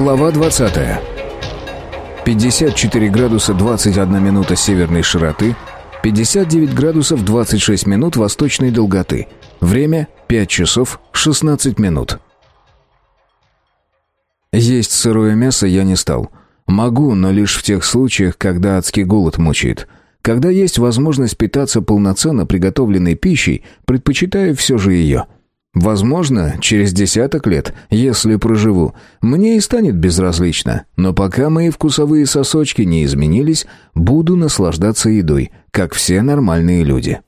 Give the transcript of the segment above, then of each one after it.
Глава 20. 54 градуса 21 минута северной широты, 59 градусов 26 минут восточной долготы. Время 5 часов 16 минут. Есть сырое мясо я не стал. Могу, но лишь в тех случаях, когда адский голод мучает. Когда есть возможность питаться полноценно приготовленной пищей, предпочитаю все же ее. Возможно, через десяток лет, если проживу, мне и станет безразлично, но пока мои вкусовые сосочки не изменились, буду наслаждаться едой, как все нормальные люди.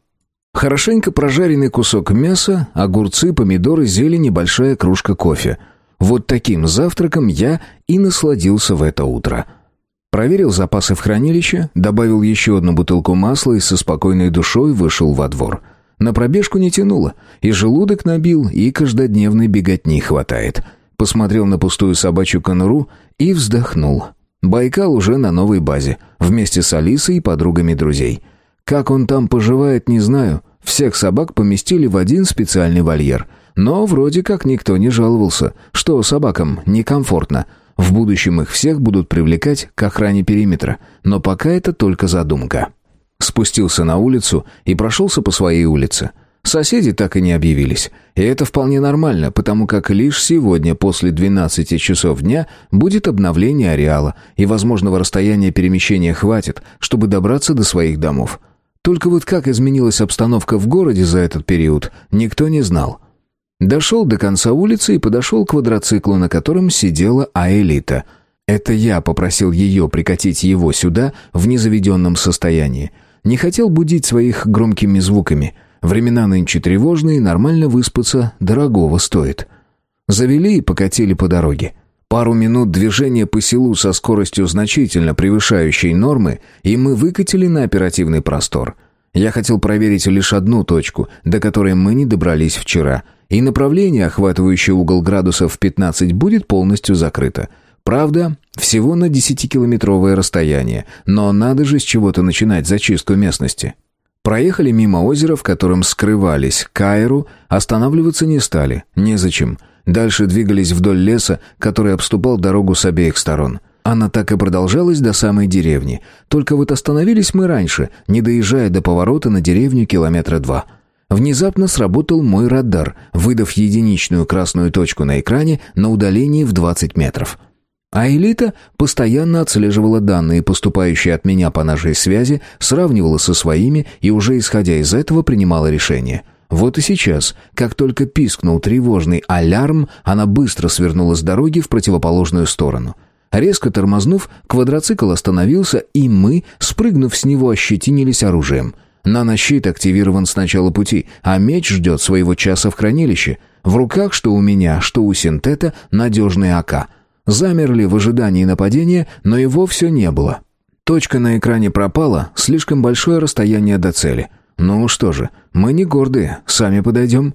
Хорошенько прожаренный кусок мяса, огурцы, помидоры, зелень и большая кружка кофе. Вот таким завтраком я и насладился в это утро. Проверил запасы в хранилище, добавил еще одну бутылку масла и со спокойной душой вышел во двор. На пробежку не тянуло, и желудок набил, и каждодневной беготни хватает. Посмотрел на пустую собачью конуру и вздохнул. Байкал уже на новой базе, вместе с Алисой и подругами друзей. Как он там поживает, не знаю. Всех собак поместили в один специальный вольер. Но вроде как никто не жаловался, что собакам некомфортно. В будущем их всех будут привлекать к охране периметра, но пока это только задумка. Спустился на улицу и прошелся по своей улице. Соседи так и не объявились. И это вполне нормально, потому как лишь сегодня после 12 часов дня будет обновление ареала, и возможного расстояния перемещения хватит, чтобы добраться до своих домов. Только вот как изменилась обстановка в городе за этот период, никто не знал. Дошел до конца улицы и подошел к квадроциклу, на котором сидела Аэлита. Это я попросил ее прикатить его сюда в незаведенном состоянии. Не хотел будить своих громкими звуками. Времена нынче тревожные, нормально выспаться дорогого стоит. Завели и покатили по дороге. Пару минут движения по селу со скоростью значительно превышающей нормы, и мы выкатили на оперативный простор. Я хотел проверить лишь одну точку, до которой мы не добрались вчера, и направление, охватывающее угол градусов 15, будет полностью закрыто — Правда, всего на 10-километровое расстояние, но надо же с чего-то начинать зачистку местности. Проехали мимо озера, в котором скрывались Кайру, останавливаться не стали, незачем. Дальше двигались вдоль леса, который обступал дорогу с обеих сторон. Она так и продолжалась до самой деревни. Только вот остановились мы раньше, не доезжая до поворота на деревню километра два. Внезапно сработал мой радар, выдав единичную красную точку на экране на удалении в 20 метров. А элита постоянно отслеживала данные, поступающие от меня по нашей связи, сравнивала со своими и уже исходя из этого принимала решение. Вот и сейчас, как только пискнул тревожный алярм, она быстро свернула с дороги в противоположную сторону. Резко тормознув, квадроцикл остановился, и мы, спрыгнув с него, ощетинились оружием. Нанощит активирован с начала пути, а меч ждет своего часа в хранилище. В руках, что у меня, что у синтета, надежный АК — Замерли в ожидании нападения, но его все не было. Точка на экране пропала, слишком большое расстояние до цели. Ну что же, мы не гордые, сами подойдем.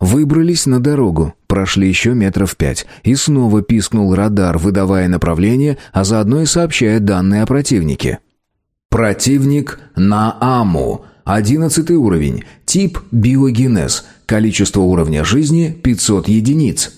Выбрались на дорогу, прошли еще метров пять, и снова пискнул радар, выдавая направление, а заодно и сообщая данные о противнике. Противник на Аму. Одиннадцатый уровень. Тип биогенез. Количество уровня жизни 500 единиц.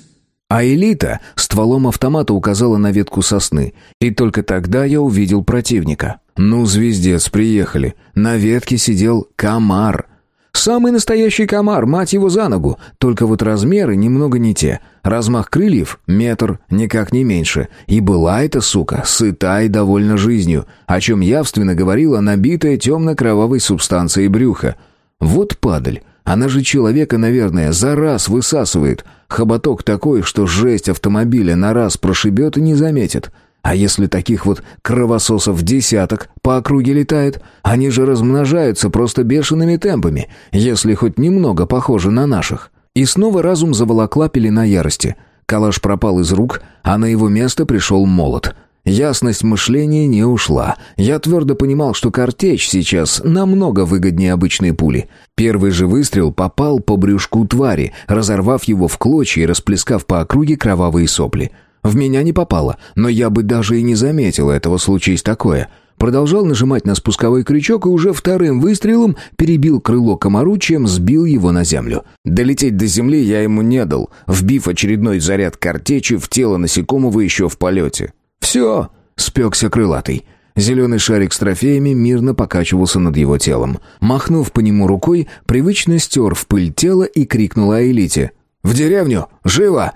А элита стволом автомата указала на ветку сосны, и только тогда я увидел противника. Ну, звездец, приехали. На ветке сидел комар. Самый настоящий комар, мать его за ногу. Только вот размеры немного не те. Размах крыльев — метр, никак не меньше. И была эта сука сыта и довольна жизнью, о чем явственно говорила набитая темно-кровавой субстанцией брюха. Вот падаль. Она же человека, наверное, за раз высасывает. Хоботок такой, что жесть автомобиля на раз прошибет и не заметит. А если таких вот кровососов десяток по округе летает, они же размножаются просто бешеными темпами, если хоть немного похожи на наших. И снова разум заволокла пелена ярости. Калаш пропал из рук, а на его место пришел молот — Ясность мышления не ушла. Я твердо понимал, что картечь сейчас намного выгоднее обычной пули. Первый же выстрел попал по брюшку твари, разорвав его в клочья и расплескав по округе кровавые сопли. В меня не попало, но я бы даже и не заметил этого случись такое. Продолжал нажимать на спусковой крючок и уже вторым выстрелом перебил крыло комару, чем сбил его на землю. Долететь до земли я ему не дал, вбив очередной заряд картечи в тело насекомого еще в полете. «Все!» — спекся крылатый. Зеленый шарик с трофеями мирно покачивался над его телом. Махнув по нему рукой, привычно стер в пыль тело и крикнул Аэлите. «В деревню! Живо!»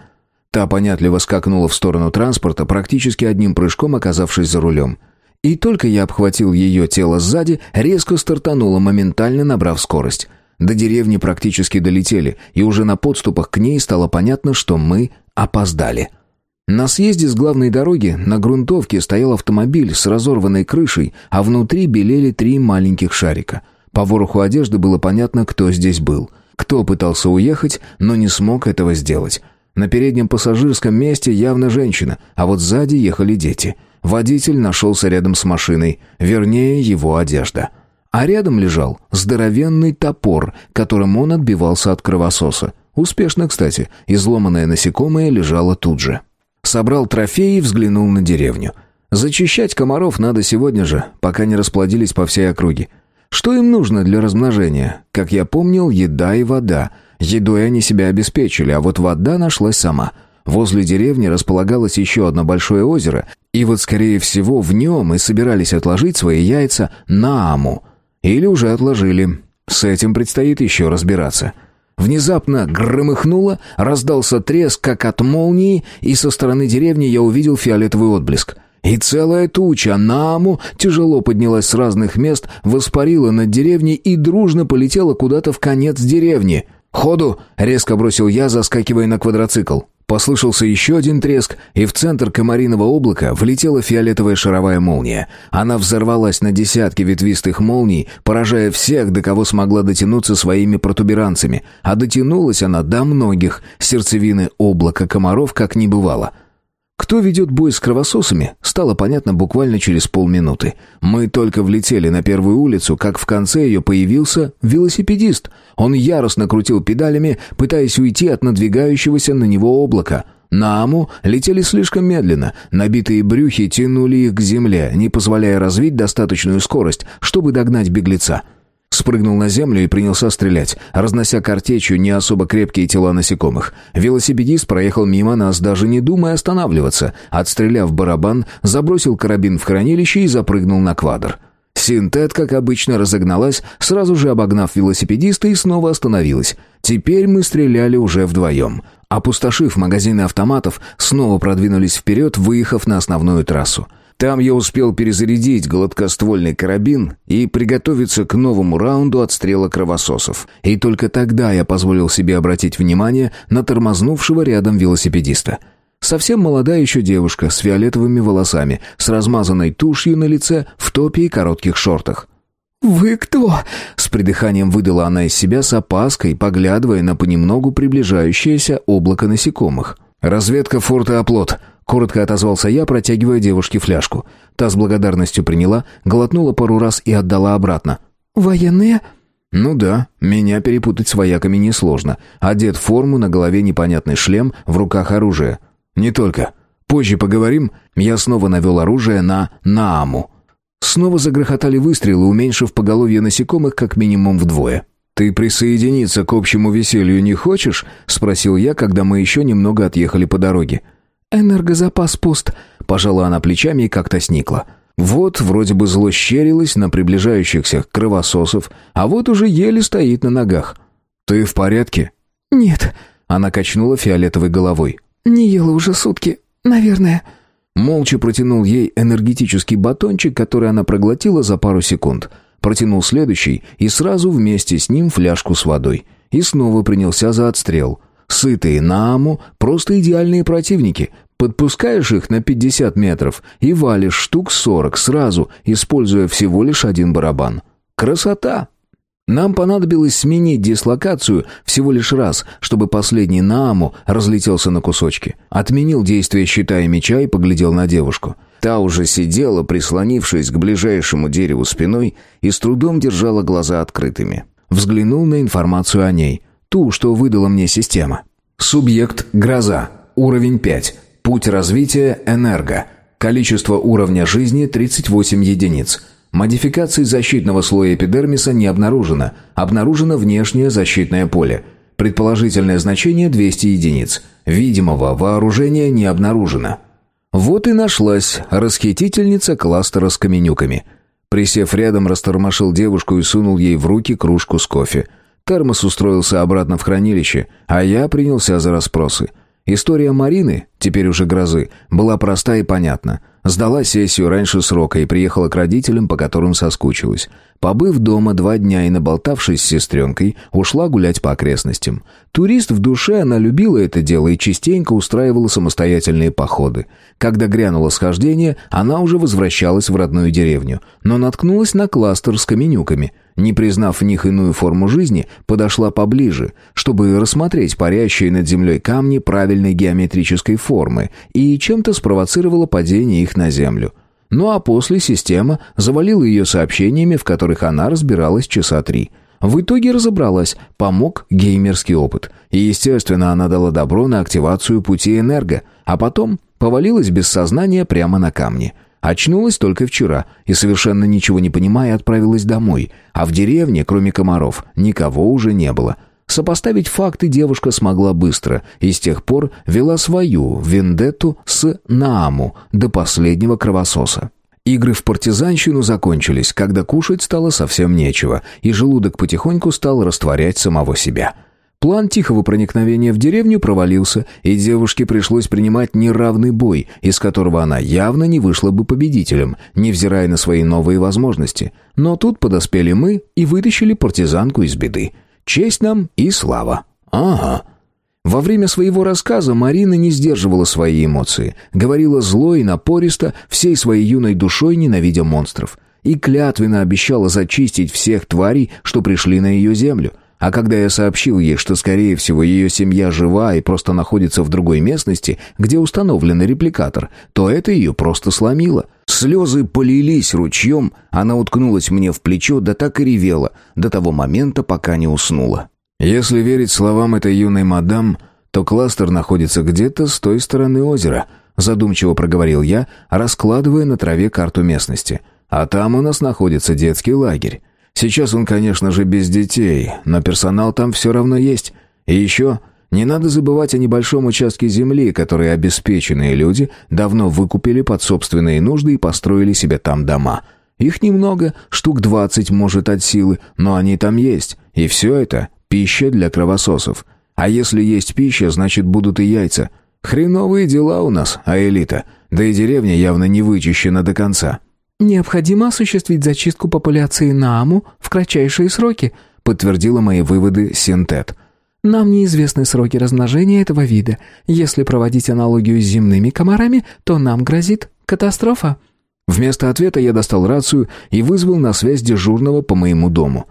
Та понятливо скакнула в сторону транспорта, практически одним прыжком оказавшись за рулем. И только я обхватил ее тело сзади, резко стартанула, моментально набрав скорость. До деревни практически долетели, и уже на подступах к ней стало понятно, что мы опоздали. На съезде с главной дороги на грунтовке стоял автомобиль с разорванной крышей, а внутри белели три маленьких шарика. По вороху одежды было понятно, кто здесь был. Кто пытался уехать, но не смог этого сделать. На переднем пассажирском месте явно женщина, а вот сзади ехали дети — Водитель нашелся рядом с машиной, вернее, его одежда. А рядом лежал здоровенный топор, которым он отбивался от кровососа. Успешно, кстати, изломанное насекомое лежало тут же. Собрал трофеи и взглянул на деревню. Зачищать комаров надо сегодня же, пока не расплодились по всей округе. Что им нужно для размножения? Как я помнил, еда и вода. Едой они себя обеспечили, а вот вода нашлась сама — Возле деревни располагалось еще одно большое озеро, и вот, скорее всего, в нем и собирались отложить свои яйца на Аму. Или уже отложили. С этим предстоит еще разбираться. Внезапно громыхнуло, раздался треск, как от молнии, и со стороны деревни я увидел фиолетовый отблеск. И целая туча Наму тяжело поднялась с разных мест, воспарила над деревней и дружно полетела куда-то в конец деревни. «Ходу!» — резко бросил я, заскакивая на квадроцикл. Послышался еще один треск, и в центр комариного облака влетела фиолетовая шаровая молния. Она взорвалась на десятки ветвистых молний, поражая всех, до кого смогла дотянуться своими протуберанцами. А дотянулась она до многих, сердцевины облака комаров как не бывало — кто ведет бой с кровососами, стало понятно буквально через полминуты. Мы только влетели на первую улицу, как в конце ее появился велосипедист. Он яростно крутил педалями, пытаясь уйти от надвигающегося на него облака. На Аму летели слишком медленно, набитые брюхи тянули их к земле, не позволяя развить достаточную скорость, чтобы догнать беглеца. Спрыгнул на землю и принялся стрелять, разнося картечью не особо крепкие тела насекомых. Велосипедист проехал мимо нас, даже не думая останавливаться. Отстреляв барабан, забросил карабин в хранилище и запрыгнул на квадр. Синтет, как обычно, разогналась, сразу же обогнав велосипедиста и снова остановилась. Теперь мы стреляли уже вдвоем. Опустошив магазины автоматов, снова продвинулись вперед, выехав на основную трассу. Там я успел перезарядить гладкоствольный карабин и приготовиться к новому раунду отстрела кровососов. И только тогда я позволил себе обратить внимание на тормознувшего рядом велосипедиста. Совсем молодая еще девушка с фиолетовыми волосами, с размазанной тушью на лице, в топе и коротких шортах. «Вы кто?» — с придыханием выдала она из себя с опаской, поглядывая на понемногу приближающееся облако насекомых. «Разведка форта Оплот», Коротко отозвался я, протягивая девушке фляжку. Та с благодарностью приняла, глотнула пару раз и отдала обратно. «Военные?» «Ну да, меня перепутать с вояками несложно. Одет в форму, на голове непонятный шлем, в руках оружие. Не только. Позже поговорим». Я снова навел оружие на Нааму. Снова загрохотали выстрелы, уменьшив поголовье насекомых как минимум вдвое. «Ты присоединиться к общему веселью не хочешь?» — спросил я, когда мы еще немного отъехали по дороге. «Энергозапас пуст», — пожала она плечами и как-то сникла. Вот вроде бы зло щерилось на приближающихся кровососов, а вот уже еле стоит на ногах. «Ты в порядке?» «Нет», — она качнула фиолетовой головой. «Не ела уже сутки, наверное». Молча протянул ей энергетический батончик, который она проглотила за пару секунд. Протянул следующий и сразу вместе с ним фляжку с водой. И снова принялся за отстрел — Сытые Нааму — просто идеальные противники. Подпускаешь их на 50 метров и валишь штук 40 сразу, используя всего лишь один барабан. Красота! Нам понадобилось сменить дислокацию всего лишь раз, чтобы последний Нааму разлетелся на кусочки. Отменил действие щита и меча и поглядел на девушку. Та уже сидела, прислонившись к ближайшему дереву спиной, и с трудом держала глаза открытыми. Взглянул на информацию о ней — Ту, что выдала мне система. Субъект – гроза. Уровень 5. Путь развития – энерго. Количество уровня жизни 38 единиц. Модификации защитного слоя эпидермиса не обнаружено. Обнаружено внешнее защитное поле. Предположительное значение 200 единиц. Видимого вооружения не обнаружено. Вот и нашлась расхитительница кластера с каменюками. Присев рядом, растормошил девушку и сунул ей в руки кружку с кофе. Термос устроился обратно в хранилище, а я принялся за расспросы. История Марины, теперь уже грозы, была проста и понятна. Сдала сессию раньше срока и приехала к родителям, по которым соскучилась. Побыв дома два дня и наболтавшись с сестренкой, ушла гулять по окрестностям. Турист в душе, она любила это дело и частенько устраивала самостоятельные походы. Когда грянуло схождение, она уже возвращалась в родную деревню, но наткнулась на кластер с каменюками. Не признав в них иную форму жизни, подошла поближе, чтобы рассмотреть парящие над землей камни правильной геометрической формы и чем-то спровоцировала падение их на землю. Ну а после система завалила ее сообщениями, в которых она разбиралась часа три. В итоге разобралась, помог геймерский опыт. И, естественно, она дала добро на активацию пути энерго, а потом повалилась без сознания прямо на камни. Очнулась только вчера и, совершенно ничего не понимая, отправилась домой, а в деревне, кроме комаров, никого уже не было. Сопоставить факты девушка смогла быстро и с тех пор вела свою вендетту с Нааму до последнего кровососа. Игры в партизанщину закончились, когда кушать стало совсем нечего, и желудок потихоньку стал растворять самого себя. План тихого проникновения в деревню провалился, и девушке пришлось принимать неравный бой, из которого она явно не вышла бы победителем, невзирая на свои новые возможности. Но тут подоспели мы и вытащили партизанку из беды. Честь нам и слава. Ага. Во время своего рассказа Марина не сдерживала свои эмоции, говорила зло и напористо, всей своей юной душой ненавидя монстров, и клятвенно обещала зачистить всех тварей, что пришли на ее землю. А когда я сообщил ей, что, скорее всего, ее семья жива и просто находится в другой местности, где установлен репликатор, то это ее просто сломило. Слезы полились ручьем, она уткнулась мне в плечо, да так и ревела, до того момента, пока не уснула. Если верить словам этой юной мадам, то кластер находится где-то с той стороны озера, задумчиво проговорил я, раскладывая на траве карту местности. А там у нас находится детский лагерь. Сейчас он, конечно же, без детей, но персонал там все равно есть. И еще не надо забывать о небольшом участке земли, который обеспеченные люди давно выкупили под собственные нужды и построили себе там дома. Их немного, штук двадцать, может, от силы, но они там есть. И все это пища для кровососов. А если есть пища, значит будут и яйца. Хреновые дела у нас, а элита. Да и деревня явно не вычищена до конца. «Необходимо осуществить зачистку популяции Нааму в кратчайшие сроки», подтвердила мои выводы Синтет. «Нам неизвестны сроки размножения этого вида. Если проводить аналогию с земными комарами, то нам грозит катастрофа». Вместо ответа я достал рацию и вызвал на связь дежурного по моему дому.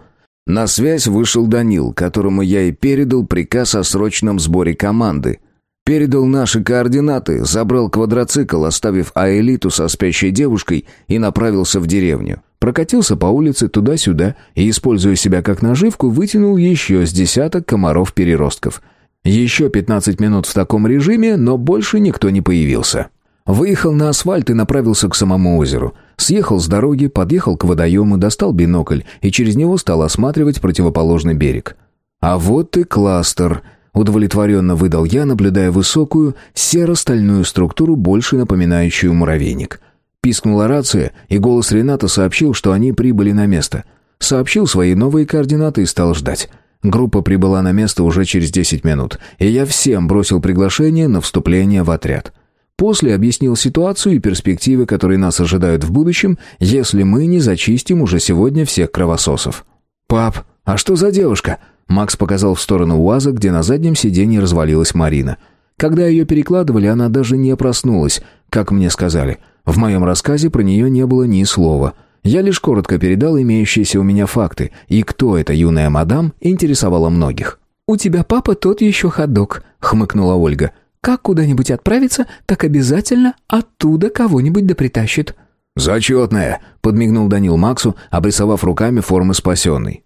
На связь вышел Данил, которому я и передал приказ о срочном сборе команды – Передал наши координаты, забрал квадроцикл, оставив Аэлиту со спящей девушкой и направился в деревню. Прокатился по улице туда-сюда и, используя себя как наживку, вытянул еще с десяток комаров-переростков. Еще 15 минут в таком режиме, но больше никто не появился. Выехал на асфальт и направился к самому озеру. Съехал с дороги, подъехал к водоему, достал бинокль и через него стал осматривать противоположный берег. А вот и кластер — Удовлетворенно выдал я, наблюдая высокую, серо-стальную структуру, больше напоминающую муравейник. Пискнула рация, и голос Рената сообщил, что они прибыли на место. Сообщил свои новые координаты и стал ждать. Группа прибыла на место уже через 10 минут, и я всем бросил приглашение на вступление в отряд. После объяснил ситуацию и перспективы, которые нас ожидают в будущем, если мы не зачистим уже сегодня всех кровососов. «Пап, а что за девушка?» Макс показал в сторону УАЗа, где на заднем сиденье развалилась Марина. Когда ее перекладывали, она даже не проснулась, как мне сказали. В моем рассказе про нее не было ни слова. Я лишь коротко передал имеющиеся у меня факты, и кто эта юная мадам, интересовала многих. «У тебя папа тот еще ходок», — хмыкнула Ольга. «Как куда-нибудь отправиться, так обязательно оттуда кого-нибудь да притащит». «Зачетная», — подмигнул Данил Максу, обрисовав руками формы спасенной.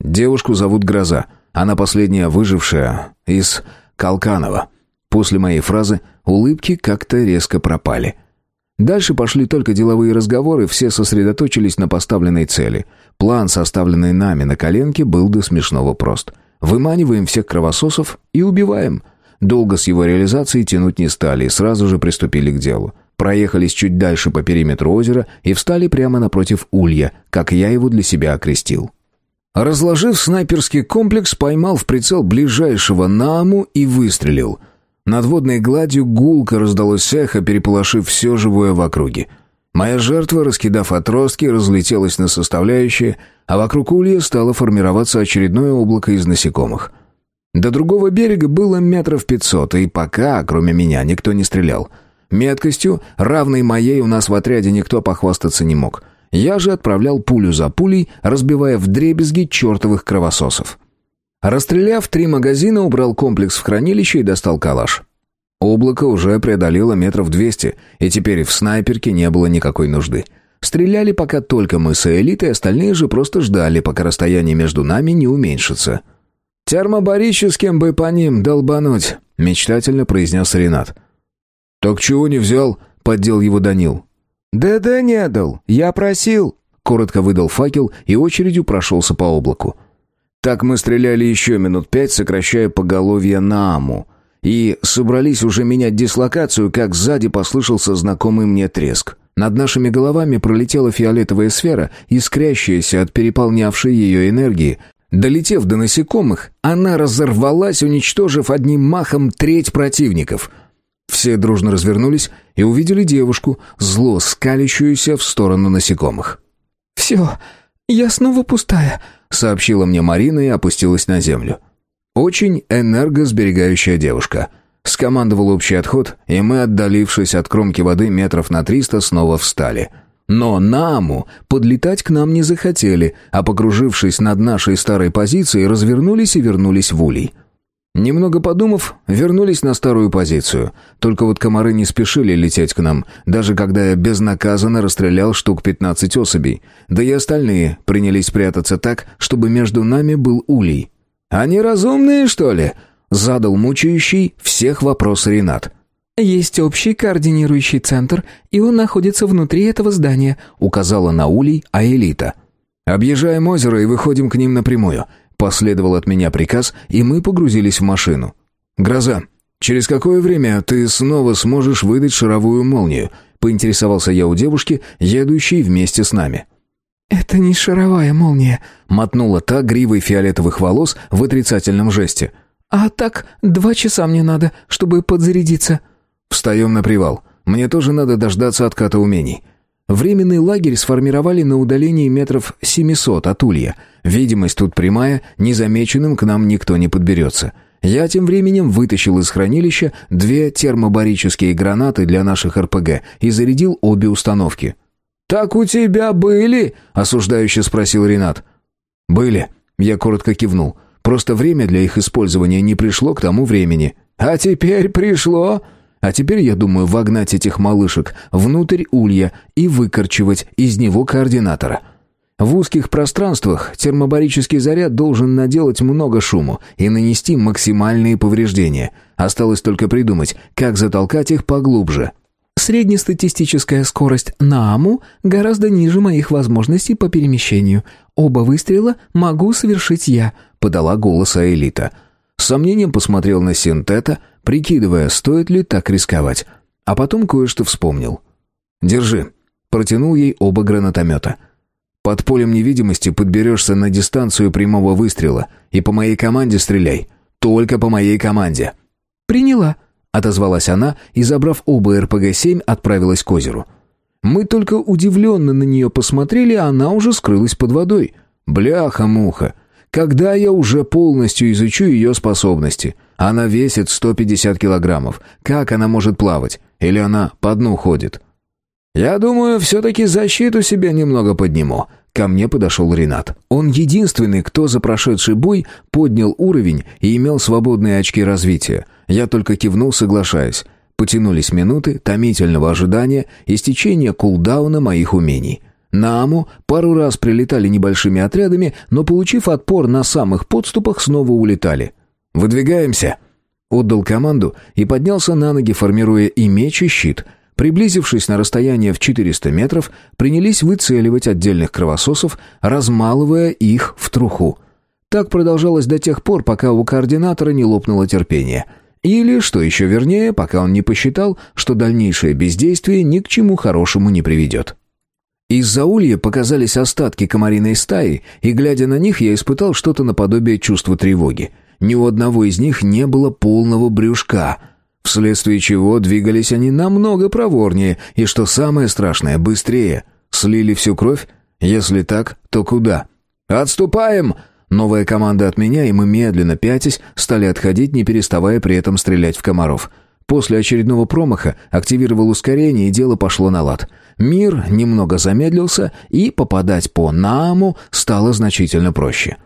Девушку зовут Гроза. Она последняя выжившая из Калканова. После моей фразы улыбки как-то резко пропали. Дальше пошли только деловые разговоры, все сосредоточились на поставленной цели. План, составленный нами на коленке, был до смешного прост. Выманиваем всех кровососов и убиваем. Долго с его реализацией тянуть не стали и сразу же приступили к делу. Проехались чуть дальше по периметру озера и встали прямо напротив улья, как я его для себя окрестил. Разложив снайперский комплекс, поймал в прицел ближайшего Нааму и выстрелил — над водной гладью гулко раздалось эхо, переполошив все живое в округе. Моя жертва, раскидав отростки, разлетелась на составляющие, а вокруг улья стало формироваться очередное облако из насекомых. До другого берега было метров пятьсот, и пока, кроме меня, никто не стрелял. Меткостью, равной моей, у нас в отряде никто похвастаться не мог. Я же отправлял пулю за пулей, разбивая вдребезги чертовых кровососов. Расстреляв три магазина, убрал комплекс в хранилище и достал калаш. Облако уже преодолело метров двести, и теперь в снайперке не было никакой нужды. Стреляли пока только мы с элитой, остальные же просто ждали, пока расстояние между нами не уменьшится. «Термобарическим бы по ним долбануть», — мечтательно произнес Ренат. «Так чего не взял?» — поддел его Данил. «Да-да не дал, я просил», — коротко выдал факел и очередью прошелся по облаку. Так мы стреляли еще минут пять, сокращая поголовье на Аму. И собрались уже менять дислокацию, как сзади послышался знакомый мне треск. Над нашими головами пролетела фиолетовая сфера, искрящаяся от переполнявшей ее энергии. Долетев до насекомых, она разорвалась, уничтожив одним махом треть противников. Все дружно развернулись и увидели девушку, зло скалящуюся в сторону насекомых. «Все, я снова пустая», сообщила мне Марина и опустилась на землю. Очень энергосберегающая девушка. Скомандовал общий отход, и мы, отдалившись от кромки воды метров на триста, снова встали. Но Наму подлетать к нам не захотели, а, покружившись над нашей старой позицией, развернулись и вернулись в улей. Немного подумав, вернулись на старую позицию. Только вот комары не спешили лететь к нам, даже когда я безнаказанно расстрелял штук 15 особей. Да и остальные принялись прятаться так, чтобы между нами был улей. «Они разумные, что ли?» — задал мучающий всех вопрос Ренат. «Есть общий координирующий центр, и он находится внутри этого здания», — указала на улей Аэлита. «Объезжаем озеро и выходим к ним напрямую. Последовал от меня приказ, и мы погрузились в машину. «Гроза, через какое время ты снова сможешь выдать шаровую молнию?» поинтересовался я у девушки, едущей вместе с нами. «Это не шаровая молния», — мотнула та гривой фиолетовых волос в отрицательном жесте. «А так, два часа мне надо, чтобы подзарядиться». «Встаем на привал. Мне тоже надо дождаться отката умений». Временный лагерь сформировали на удалении метров 700 от Улья. Видимость тут прямая, незамеченным к нам никто не подберется. Я тем временем вытащил из хранилища две термобарические гранаты для наших РПГ и зарядил обе установки. «Так у тебя были?» — осуждающе спросил Ренат. «Были», — я коротко кивнул. «Просто время для их использования не пришло к тому времени». «А теперь пришло?» А теперь я думаю вогнать этих малышек внутрь улья и выкорчевать из него координатора. В узких пространствах термобарический заряд должен наделать много шуму и нанести максимальные повреждения. Осталось только придумать, как затолкать их поглубже. Среднестатистическая скорость НААМу гораздо ниже моих возможностей по перемещению. Оба выстрела могу совершить я», — подала голос Аэлита. С сомнением посмотрел на синтета, прикидывая, стоит ли так рисковать. А потом кое-что вспомнил. «Держи». Протянул ей оба гранатомета. «Под полем невидимости подберешься на дистанцию прямого выстрела и по моей команде стреляй. Только по моей команде». «Приняла», — отозвалась она и, забрав оба РПГ-7, отправилась к озеру. Мы только удивленно на нее посмотрели, а она уже скрылась под водой. «Бляха-муха!» Когда я уже полностью изучу ее способности? Она весит 150 килограммов. Как она может плавать? Или она по дну ходит? Я думаю, все-таки защиту себе немного подниму. Ко мне подошел Ренат. Он единственный, кто за прошедший бой поднял уровень и имел свободные очки развития. Я только кивнул, соглашаясь. Потянулись минуты томительного ожидания и стечения кулдауна моих умений. На Аму пару раз прилетали небольшими отрядами, но, получив отпор на самых подступах, снова улетали. «Выдвигаемся!» Отдал команду и поднялся на ноги, формируя и меч, и щит. Приблизившись на расстояние в 400 метров, принялись выцеливать отдельных кровососов, размалывая их в труху. Так продолжалось до тех пор, пока у координатора не лопнуло терпение. Или, что еще вернее, пока он не посчитал, что дальнейшее бездействие ни к чему хорошему не приведет. Из-за улья показались остатки комариной стаи, и, глядя на них, я испытал что-то наподобие чувства тревоги. Ни у одного из них не было полного брюшка, вследствие чего двигались они намного проворнее, и, что самое страшное, быстрее. Слили всю кровь? Если так, то куда? «Отступаем!» Новая команда от меня, и мы медленно пятясь стали отходить, не переставая при этом стрелять в комаров. После очередного промаха активировал ускорение, и дело пошло на лад. Мир немного замедлился, и попадать по Нааму стало значительно проще.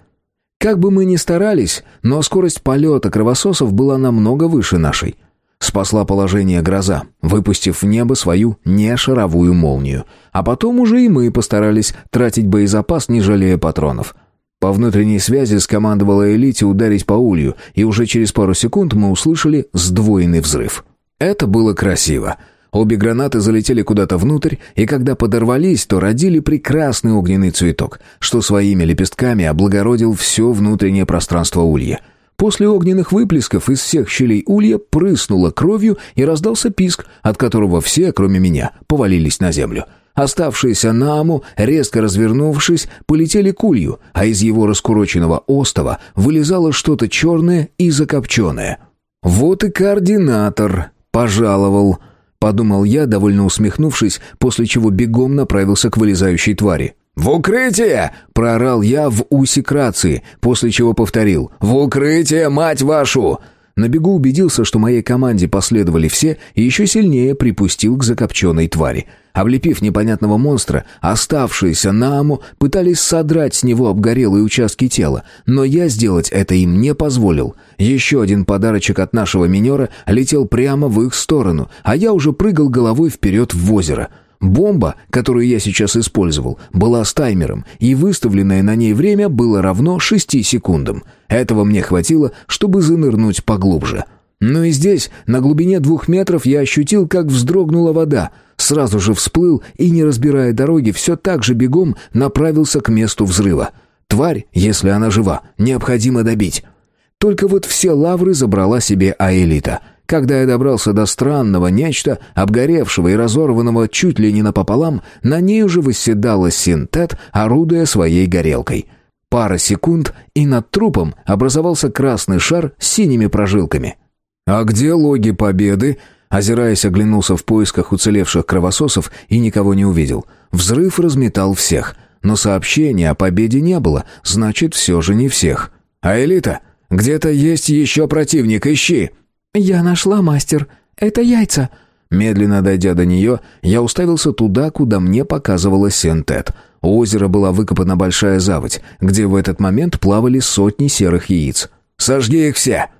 Как бы мы ни старались, но скорость полета кровососов была намного выше нашей. Спасла положение гроза, выпустив в небо свою нешаровую молнию. А потом уже и мы постарались тратить боезапас, не жалея патронов. По внутренней связи скомандовала элите ударить по улью, и уже через пару секунд мы услышали сдвоенный взрыв. Это было красиво. Обе гранаты залетели куда-то внутрь, и когда подорвались, то родили прекрасный огненный цветок, что своими лепестками облагородил все внутреннее пространство улья. После огненных выплесков из всех щелей улья прыснуло кровью и раздался писк, от которого все, кроме меня, повалились на землю. Оставшиеся Нааму, резко развернувшись, полетели к улью, а из его раскуроченного остова вылезало что-то черное и закопченное. «Вот и координатор!» — пожаловал — Подумал я, довольно усмехнувшись, после чего бегом направился к вылезающей твари. «В укрытие!» — проорал я в усик рации, после чего повторил. «В укрытие, мать вашу!» На бегу убедился, что моей команде последовали все, и еще сильнее припустил к закопченной твари. Облепив непонятного монстра, оставшиеся Нааму пытались содрать с него обгорелые участки тела, но я сделать это им не позволил. Еще один подарочек от нашего минера летел прямо в их сторону, а я уже прыгал головой вперед в озеро — Бомба, которую я сейчас использовал, была с таймером, и выставленное на ней время было равно шести секундам. Этого мне хватило, чтобы занырнуть поглубже. Но и здесь, на глубине двух метров, я ощутил, как вздрогнула вода. Сразу же всплыл и, не разбирая дороги, все так же бегом направился к месту взрыва. Тварь, если она жива, необходимо добить. Только вот все лавры забрала себе Аэлита — когда я добрался до странного нечто, обгоревшего и разорванного чуть ли не напополам, на ней уже восседала синтет, орудуя своей горелкой. Пара секунд, и над трупом образовался красный шар с синими прожилками. «А где логи победы?» Озираясь, оглянулся в поисках уцелевших кровососов и никого не увидел. Взрыв разметал всех, но сообщения о победе не было, значит, все же не всех. «А элита? Где-то есть еще противник, ищи!» «Я нашла, мастер. Это яйца». Медленно дойдя до нее, я уставился туда, куда мне показывала Сентет. У озера была выкопана большая заводь, где в этот момент плавали сотни серых яиц. «Сожги их все!»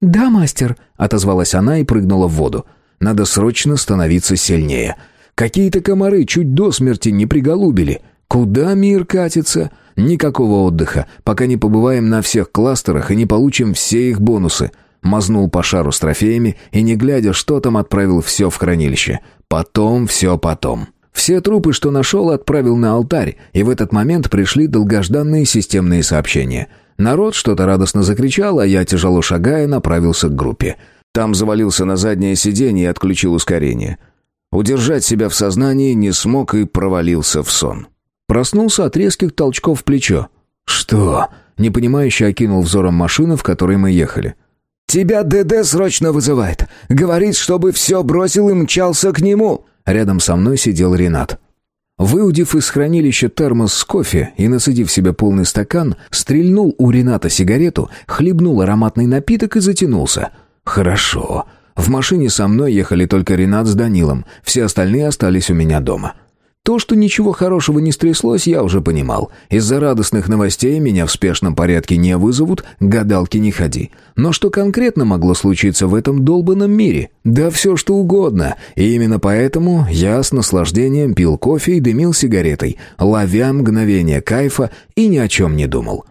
«Да, мастер», — отозвалась она и прыгнула в воду. «Надо срочно становиться сильнее. Какие-то комары чуть до смерти не приголубили. Куда мир катится? Никакого отдыха, пока не побываем на всех кластерах и не получим все их бонусы мазнул по шару с трофеями и, не глядя, что там, отправил все в хранилище. Потом все потом. Все трупы, что нашел, отправил на алтарь, и в этот момент пришли долгожданные системные сообщения. Народ что-то радостно закричал, а я, тяжело шагая, направился к группе. Там завалился на заднее сиденье и отключил ускорение. Удержать себя в сознании не смог и провалился в сон. Проснулся от резких толчков в плечо. «Что?» — непонимающе окинул взором машину, в которой мы ехали. «Тебя ДД срочно вызывает. Говорит, чтобы все бросил и мчался к нему». Рядом со мной сидел Ренат. Выудив из хранилища термос с кофе и насадив себе полный стакан, стрельнул у Рената сигарету, хлебнул ароматный напиток и затянулся. «Хорошо. В машине со мной ехали только Ренат с Данилом, все остальные остались у меня дома». То, что ничего хорошего не стряслось, я уже понимал. Из-за радостных новостей меня в спешном порядке не вызовут, гадалки не ходи. Но что конкретно могло случиться в этом долбанном мире? Да все что угодно. И именно поэтому я с наслаждением пил кофе и дымил сигаретой, ловя мгновение кайфа и ни о чем не думал.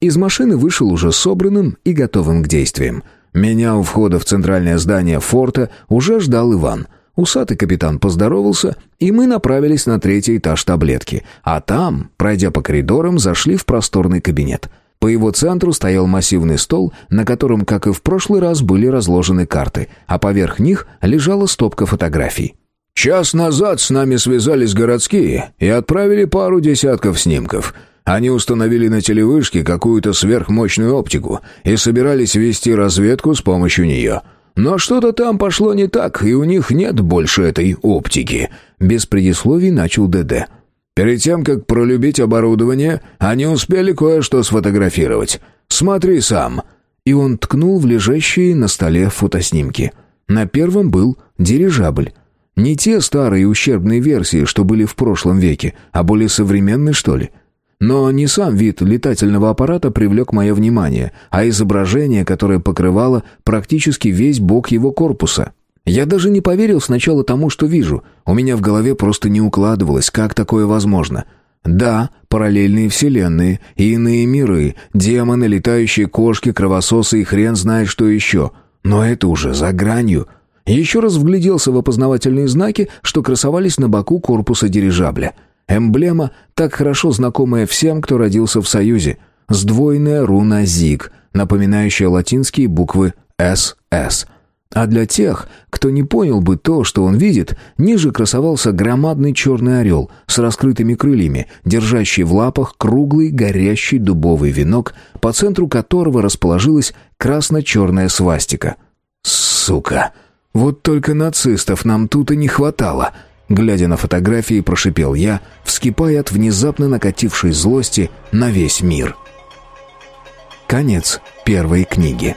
Из машины вышел уже собранным и готовым к действиям. Меня у входа в центральное здание форта уже ждал Иван — Усатый капитан поздоровался, и мы направились на третий этаж таблетки. А там, пройдя по коридорам, зашли в просторный кабинет. По его центру стоял массивный стол, на котором, как и в прошлый раз, были разложены карты, а поверх них лежала стопка фотографий. «Час назад с нами связались городские и отправили пару десятков снимков. Они установили на телевышке какую-то сверхмощную оптику и собирались вести разведку с помощью нее». Но что-то там пошло не так, и у них нет больше этой оптики. Без предисловий начал ДД. Перед тем, как пролюбить оборудование, они успели кое-что сфотографировать. Смотри сам. И он ткнул в лежащие на столе фотоснимки. На первом был дирижабль. Не те старые ущербные версии, что были в прошлом веке, а более современные, что ли. Но не сам вид летательного аппарата привлек мое внимание, а изображение, которое покрывало практически весь бок его корпуса. Я даже не поверил сначала тому, что вижу. У меня в голове просто не укладывалось, как такое возможно. Да, параллельные вселенные иные миры, демоны, летающие кошки, кровососы и хрен знает что еще. Но это уже за гранью. Еще раз вгляделся в опознавательные знаки, что красовались на боку корпуса дирижабля — Эмблема, так хорошо знакомая всем, кто родился в Союзе. Сдвоенная руна ЗИГ, напоминающая латинские буквы «СС». А для тех, кто не понял бы то, что он видит, ниже красовался громадный черный орел с раскрытыми крыльями, держащий в лапах круглый горящий дубовый венок, по центру которого расположилась красно-черная свастика. «Сука! Вот только нацистов нам тут и не хватало!» Глядя на фотографии, прошипел я, вскипая от внезапно накатившей злости на весь мир. Конец первой книги.